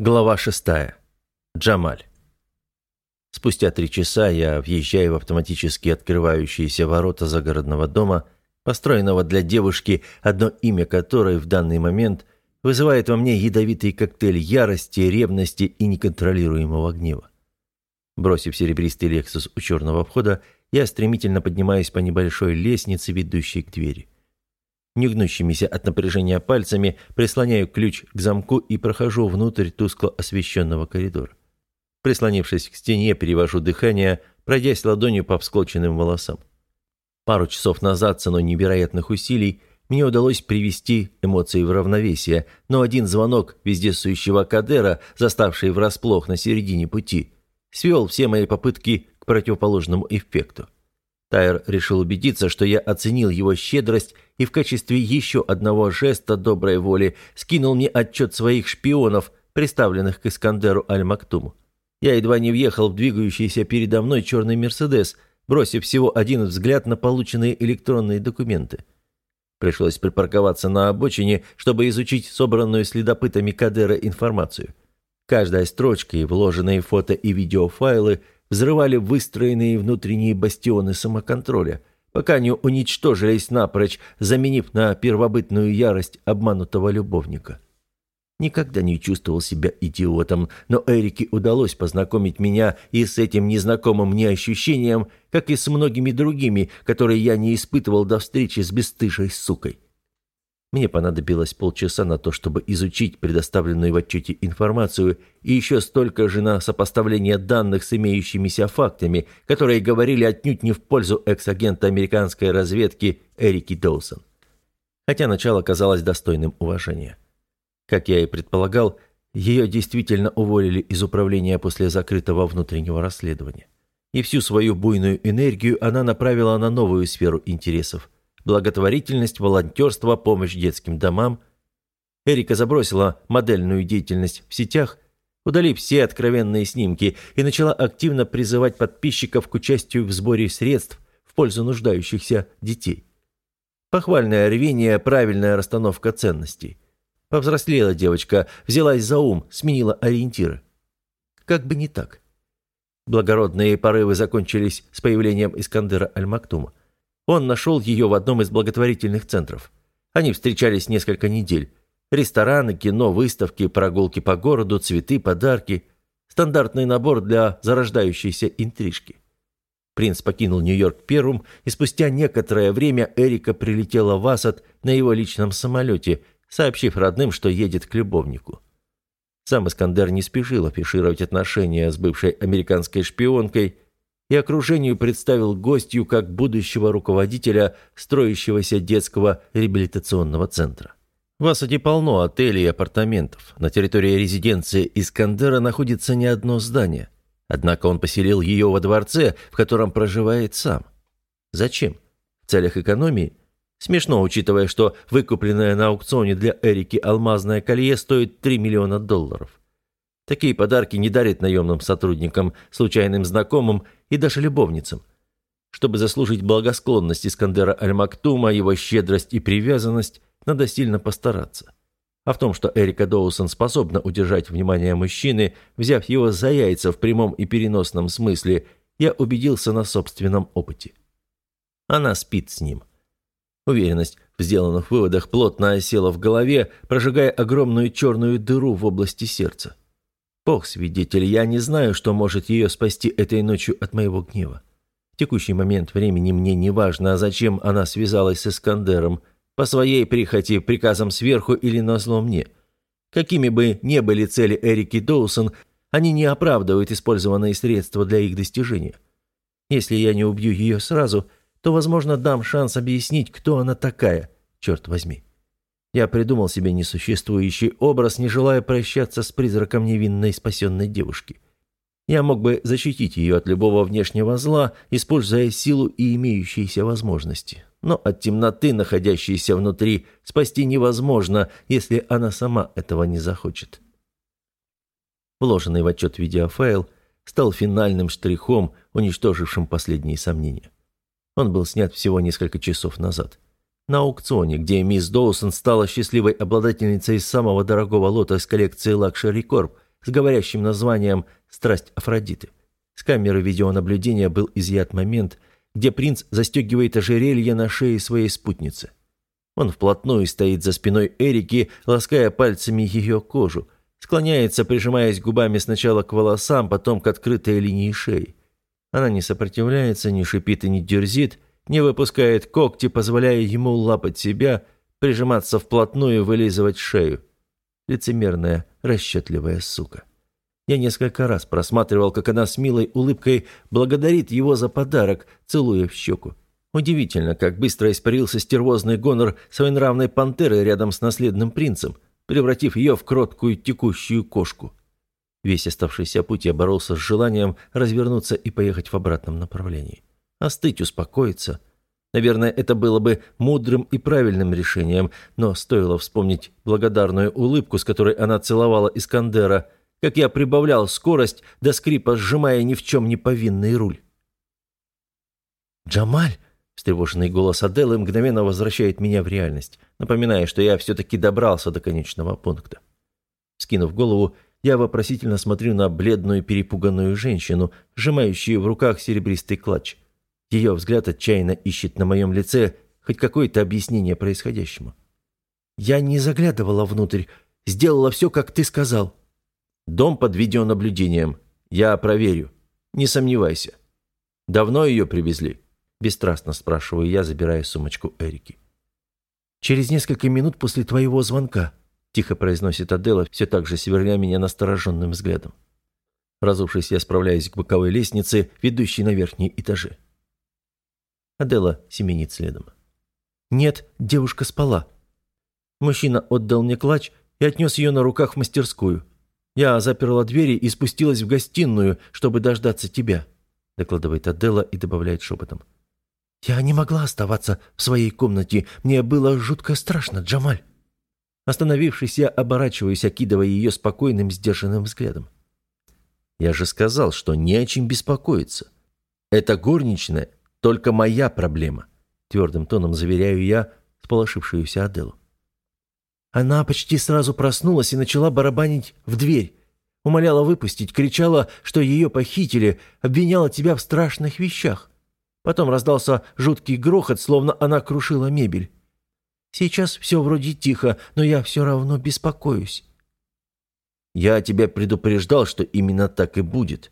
Глава шестая. Джамаль. Спустя три часа я въезжаю в автоматически открывающиеся ворота загородного дома, построенного для девушки, одно имя которой в данный момент вызывает во мне ядовитый коктейль ярости, ревности и неконтролируемого гнева. Бросив серебристый «Лексус» у черного входа, я стремительно поднимаюсь по небольшой лестнице, ведущей к двери. Негнущимися от напряжения пальцами прислоняю ключ к замку и прохожу внутрь тускло освещенного коридора. Прислонившись к стене, перевожу дыхание, пройдясь ладонью по всклоченным волосам. Пару часов назад, ценой невероятных усилий, мне удалось привести эмоции в равновесие, но один звонок вездесущего Кадера, заставший врасплох на середине пути, свел все мои попытки к противоположному эффекту. Тайр решил убедиться, что я оценил его щедрость и в качестве еще одного жеста доброй воли скинул мне отчет своих шпионов, представленных к Искандеру Аль-Мактуму. Я едва не въехал в двигающийся передо мной черный «Мерседес», бросив всего один взгляд на полученные электронные документы. Пришлось припарковаться на обочине, чтобы изучить собранную следопытами Кадера информацию. Каждая строчка и вложенные фото и видеофайлы – взрывали выстроенные внутренние бастионы самоконтроля, пока не уничтожились напрочь, заменив на первобытную ярость обманутого любовника. Никогда не чувствовал себя идиотом, но Эрике удалось познакомить меня и с этим незнакомым мне ощущением, как и с многими другими, которые я не испытывал до встречи с бесстыжей сукой. Мне понадобилось полчаса на то, чтобы изучить предоставленную в отчете информацию и еще столько же на сопоставление данных с имеющимися фактами, которые говорили отнюдь не в пользу экс-агента американской разведки Эрики Доусон. Хотя начало казалось достойным уважения. Как я и предполагал, ее действительно уволили из управления после закрытого внутреннего расследования. И всю свою буйную энергию она направила на новую сферу интересов – благотворительность, волонтерство, помощь детским домам. Эрика забросила модельную деятельность в сетях, удалив все откровенные снимки и начала активно призывать подписчиков к участию в сборе средств в пользу нуждающихся детей. Похвальное рвение, правильная расстановка ценностей. Повзрослела девочка, взялась за ум, сменила ориентиры. Как бы не так. Благородные порывы закончились с появлением Искандера Аль-Мактума. Он нашел ее в одном из благотворительных центров. Они встречались несколько недель. Рестораны, кино, выставки, прогулки по городу, цветы, подарки. Стандартный набор для зарождающейся интрижки. Принц покинул Нью-Йорк первым, и спустя некоторое время Эрика прилетела в Асад на его личном самолете, сообщив родным, что едет к любовнику. Сам Искандер не спешил афишировать отношения с бывшей американской шпионкой – и окружению представил гостью как будущего руководителя строящегося детского реабилитационного центра. В Асаде полно отелей и апартаментов. На территории резиденции Искандера находится не одно здание. Однако он поселил ее во дворце, в котором проживает сам. Зачем? В целях экономии? Смешно, учитывая, что выкупленное на аукционе для Эрики алмазное колье стоит 3 миллиона долларов. Такие подарки не дарит наемным сотрудникам, случайным знакомым и даже любовницам. Чтобы заслужить благосклонность Искандера Аль-Мактума, его щедрость и привязанность, надо сильно постараться. А в том, что Эрика Доусон способна удержать внимание мужчины, взяв его за яйца в прямом и переносном смысле, я убедился на собственном опыте. Она спит с ним. Уверенность в сделанных выводах плотно осела в голове, прожигая огромную черную дыру в области сердца. Бог свидетель, я не знаю, что может ее спасти этой ночью от моего гнева. В текущий момент времени мне не важно, а зачем она связалась с Искандером, по своей прихоти, приказом сверху или назло мне. Какими бы ни были цели Эрики Доусон, они не оправдывают использованные средства для их достижения. Если я не убью ее сразу, то, возможно, дам шанс объяснить, кто она такая, черт возьми. Я придумал себе несуществующий образ, не желая прощаться с призраком невинной спасенной девушки. Я мог бы защитить ее от любого внешнего зла, используя силу и имеющиеся возможности. Но от темноты, находящейся внутри, спасти невозможно, если она сама этого не захочет. Вложенный в отчет видеофайл стал финальным штрихом, уничтожившим последние сомнения. Он был снят всего несколько часов назад на аукционе, где мисс Доусон стала счастливой обладательницей самого дорогого лота из коллекции Luxury Corp, с говорящим названием «Страсть Афродиты». С камеры видеонаблюдения был изъят момент, где принц застегивает ожерелье на шее своей спутницы. Он вплотную стоит за спиной Эрики, лаская пальцами ее кожу, склоняется, прижимаясь губами сначала к волосам, потом к открытой линии шеи. Она не сопротивляется, не шипит и не дерзит, не выпускает когти, позволяя ему лапать себя, прижиматься вплотную и вылизывать шею. Лицемерная, расчетливая сука. Я несколько раз просматривал, как она с милой улыбкой благодарит его за подарок, целуя в щеку. Удивительно, как быстро испарился стервозный гонор своенравной пантеры рядом с наследным принцем, превратив ее в кроткую текущую кошку. Весь оставшийся путь я боролся с желанием развернуться и поехать в обратном направлении. Остыть, успокоиться. Наверное, это было бы мудрым и правильным решением, но стоило вспомнить благодарную улыбку, с которой она целовала Искандера, как я прибавлял скорость до скрипа, сжимая ни в чем не повинный руль. «Джамаль!» – встревоженный голос Аделы мгновенно возвращает меня в реальность, напоминая, что я все-таки добрался до конечного пункта. Скинув голову, я вопросительно смотрю на бледную перепуганную женщину, сжимающую в руках серебристый клатч. Ее взгляд отчаянно ищет на моем лице хоть какое-то объяснение происходящему. «Я не заглядывала внутрь. Сделала все, как ты сказал». «Дом под видеонаблюдением. Я проверю. Не сомневайся». «Давно ее привезли?» Бесстрастно спрашиваю я, забирая сумочку Эрики. «Через несколько минут после твоего звонка», Тихо произносит Адела, все так же сверля меня настороженным взглядом. Разувшись, я справляюсь к боковой лестнице, ведущей на верхние этажи. Адела семенит следом. «Нет, девушка спала». Мужчина отдал мне клатч и отнес ее на руках в мастерскую. «Я заперла двери и спустилась в гостиную, чтобы дождаться тебя», докладывает Адела и добавляет шепотом. «Я не могла оставаться в своей комнате. Мне было жутко страшно, Джамаль». Остановившись, я оборачиваюсь, окидывая ее спокойным, сдержанным взглядом. Я же сказал, что не о чем беспокоиться. Это горничная только моя проблема, твердым тоном заверяю я сполошившуюся Аделу. Она почти сразу проснулась и начала барабанить в дверь. Умоляла выпустить, кричала, что ее похитили, обвиняла тебя в страшных вещах. Потом раздался жуткий грохот, словно она крушила мебель. Сейчас все вроде тихо, но я все равно беспокоюсь». «Я тебя предупреждал, что именно так и будет».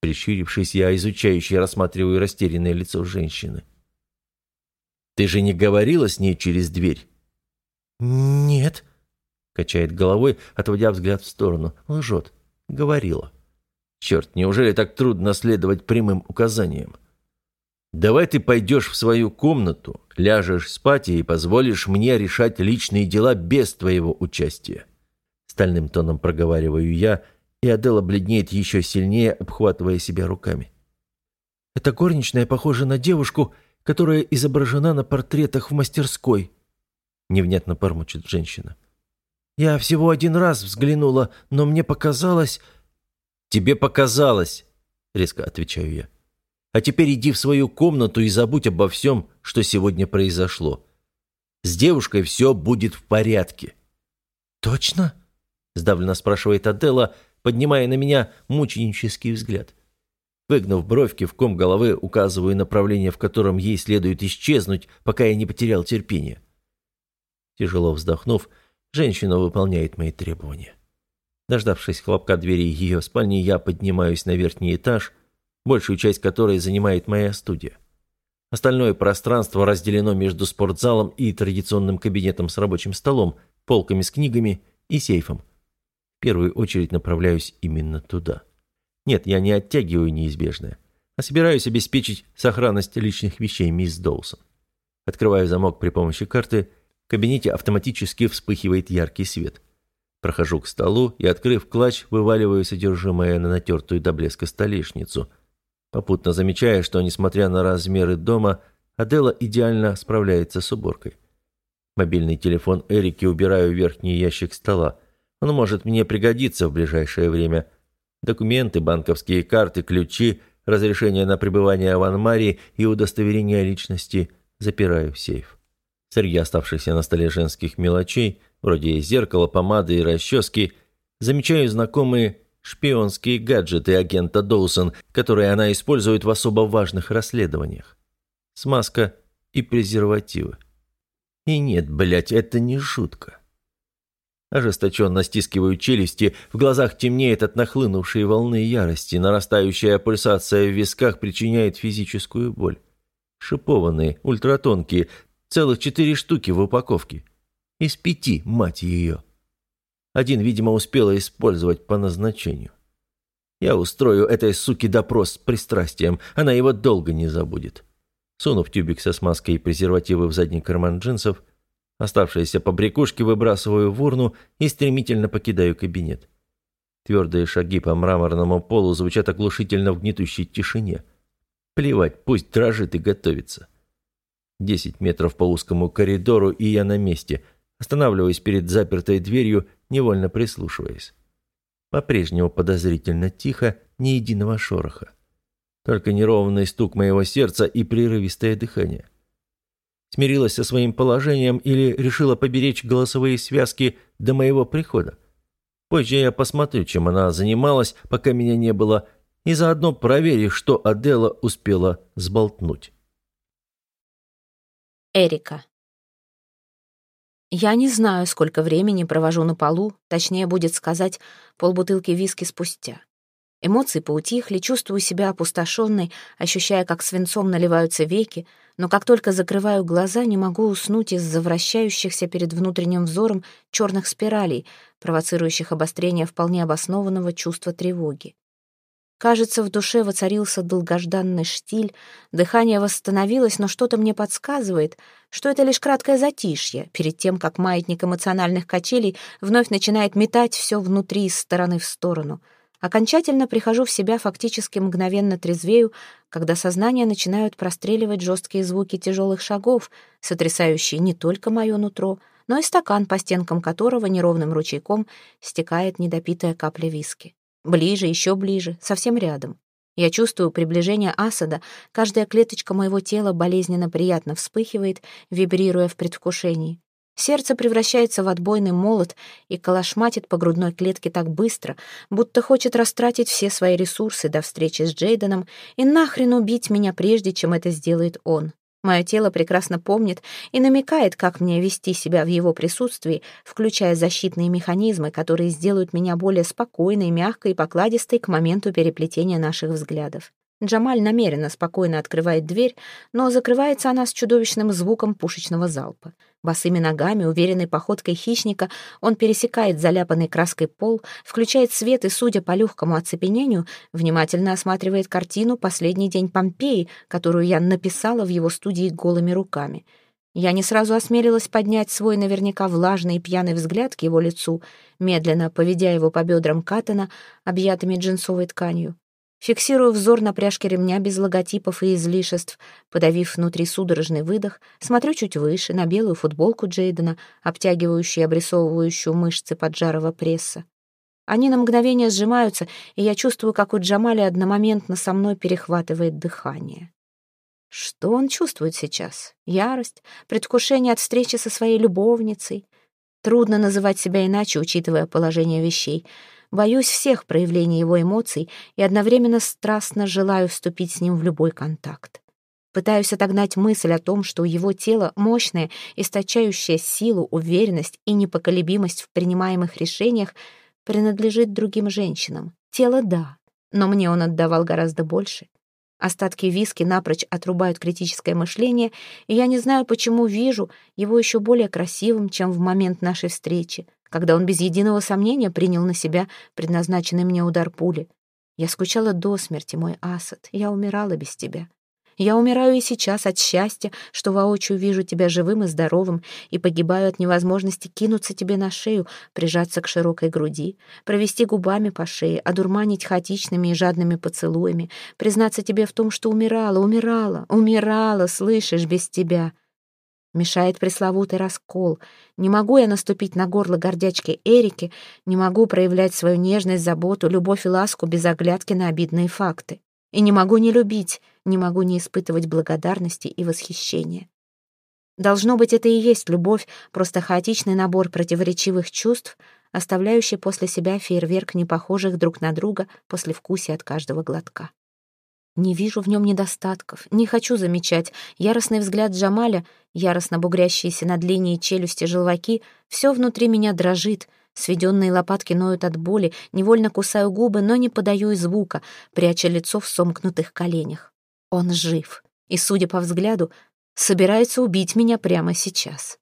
Прищурившись, я изучающе рассматриваю растерянное лицо женщины. «Ты же не говорила с ней через дверь?» «Нет», — качает головой, отводя взгляд в сторону. Лжет. «Говорила». «Черт, неужели так трудно следовать прямым указаниям?» Давай ты пойдешь в свою комнату, ляжешь спать и позволишь мне решать личные дела без твоего участия. Стальным тоном проговариваю я, и Адела бледнеет еще сильнее, обхватывая себя руками. Эта горничная похожа на девушку, которая изображена на портретах в мастерской. Невнятно бормочет женщина. Я всего один раз взглянула, но мне показалось... Тебе показалось, резко отвечаю я. А теперь иди в свою комнату и забудь обо всем, что сегодня произошло. С девушкой все будет в порядке». «Точно?» – сдавленно спрашивает Аделла, поднимая на меня мученический взгляд. Выгнув бровки в ком головы, указываю направление, в котором ей следует исчезнуть, пока я не потерял терпение. Тяжело вздохнув, женщина выполняет мои требования. Дождавшись хлопка двери ее спальни, я поднимаюсь на верхний этаж большую часть которой занимает моя студия. Остальное пространство разделено между спортзалом и традиционным кабинетом с рабочим столом, полками с книгами и сейфом. В первую очередь направляюсь именно туда. Нет, я не оттягиваю неизбежное, а собираюсь обеспечить сохранность личных вещей мисс Доусон. Открываю замок при помощи карты, в кабинете автоматически вспыхивает яркий свет. Прохожу к столу и, открыв клатч, вываливаю содержимое на натертую до блеска столешницу – попутно замечая, что, несмотря на размеры дома, Адела идеально справляется с уборкой. Мобильный телефон Эрики убираю в верхний ящик стола. Он может мне пригодиться в ближайшее время. Документы, банковские карты, ключи, разрешение на пребывание в Анмаре и удостоверение личности запираю в сейф. Среди оставшихся на столе женских мелочей, вроде зеркала, помады и расчески, замечаю знакомые шпионские гаджеты агента Доусон, которые она использует в особо важных расследованиях. Смазка и презервативы. И нет, блядь, это не шутка. Ожесточенно стискиваю челюсти, в глазах темнеет от нахлынувшей волны ярости, нарастающая пульсация в висках причиняет физическую боль. Шипованные, ультратонкие, целых четыре штуки в упаковке. Из пяти, мать ее. Один, видимо, успела использовать по назначению. Я устрою этой суке допрос с пристрастием, она его долго не забудет. Сунув тюбик со смазкой и презервативы в задний карман джинсов, оставшиеся побрякушки выбрасываю в урну и стремительно покидаю кабинет. Твердые шаги по мраморному полу звучат оглушительно в гнетущей тишине. Плевать, пусть дрожит и готовится. Десять метров по узкому коридору, и я на месте. Останавливаюсь перед запертой дверью невольно прислушиваясь. По-прежнему подозрительно тихо, ни единого шороха. Только неровный стук моего сердца и прерывистое дыхание. Смирилась со своим положением или решила поберечь голосовые связки до моего прихода? Позже я посмотрю, чем она занималась, пока меня не было, и заодно проверю, что Адела успела сболтнуть. Эрика я не знаю, сколько времени провожу на полу, точнее будет сказать, полбутылки виски спустя. Эмоции поутихли, чувствую себя опустошенной, ощущая, как свинцом наливаются веки, но как только закрываю глаза, не могу уснуть из-за вращающихся перед внутренним взором черных спиралей, провоцирующих обострение вполне обоснованного чувства тревоги. Кажется, в душе воцарился долгожданный штиль, дыхание восстановилось, но что-то мне подсказывает, что это лишь краткое затишье, перед тем, как маятник эмоциональных качелей вновь начинает метать все внутри из стороны в сторону. Окончательно прихожу в себя, фактически мгновенно трезвею, когда сознание начинают простреливать жесткие звуки тяжелых шагов, сотрясающие не только мое нутро, но и стакан, по стенкам которого неровным ручейком стекает недопитая капля виски. Ближе, еще ближе, совсем рядом. Я чувствую приближение Асада, каждая клеточка моего тела болезненно приятно вспыхивает, вибрируя в предвкушении. Сердце превращается в отбойный молот и калашматит по грудной клетке так быстро, будто хочет растратить все свои ресурсы до встречи с Джейденом и нахрен убить меня прежде, чем это сделает он. Мое тело прекрасно помнит и намекает, как мне вести себя в его присутствии, включая защитные механизмы, которые сделают меня более спокойной, мягкой и покладистой к моменту переплетения наших взглядов. Джамаль намеренно спокойно открывает дверь, но закрывается она с чудовищным звуком пушечного залпа. Босыми ногами, уверенной походкой хищника, он пересекает заляпанный краской пол, включает свет и, судя по легкому оцепенению, внимательно осматривает картину «Последний день Помпеи», которую я написала в его студии голыми руками. Я не сразу осмелилась поднять свой наверняка влажный и пьяный взгляд к его лицу, медленно поведя его по бедрам Каттена, объятыми джинсовой тканью. Фиксирую взор на пряжке ремня без логотипов и излишеств, подавив внутри судорожный выдох, смотрю чуть выше, на белую футболку Джейдена, обтягивающую и обрисовывающую мышцы поджарого пресса. Они на мгновение сжимаются, и я чувствую, как у Джамали одномоментно со мной перехватывает дыхание. Что он чувствует сейчас? Ярость? Предвкушение от встречи со своей любовницей? Трудно называть себя иначе, учитывая положение вещей — Боюсь всех проявлений его эмоций и одновременно страстно желаю вступить с ним в любой контакт. Пытаюсь отогнать мысль о том, что его тело мощное, источающее силу, уверенность и непоколебимость в принимаемых решениях, принадлежит другим женщинам. Тело — да, но мне он отдавал гораздо больше. Остатки виски напрочь отрубают критическое мышление, и я не знаю, почему вижу его еще более красивым, чем в момент нашей встречи, когда он без единого сомнения принял на себя предназначенный мне удар пули. Я скучала до смерти, мой Асад, я умирала без тебя. Я умираю и сейчас от счастья, что воочию вижу тебя живым и здоровым, и погибаю от невозможности кинуться тебе на шею, прижаться к широкой груди, провести губами по шее, одурманить хаотичными и жадными поцелуями, признаться тебе в том, что умирала, умирала, умирала, слышишь, без тебя. Мешает пресловутый раскол. Не могу я наступить на горло гордячки Эрики, не могу проявлять свою нежность, заботу, любовь и ласку без оглядки на обидные факты. И не могу не любить, не могу не испытывать благодарности и восхищения. Должно быть, это и есть любовь, просто хаотичный набор противоречивых чувств, оставляющий после себя фейерверк непохожих друг на друга после вкуса от каждого глотка. Не вижу в нем недостатков, не хочу замечать. Яростный взгляд Джамаля, яростно бугрящиеся над линией челюсти желваки, все внутри меня дрожит, сведенные лопатки ноют от боли, невольно кусаю губы, но не подаю и звука, пряча лицо в сомкнутых коленях. Он жив, и, судя по взгляду, собирается убить меня прямо сейчас.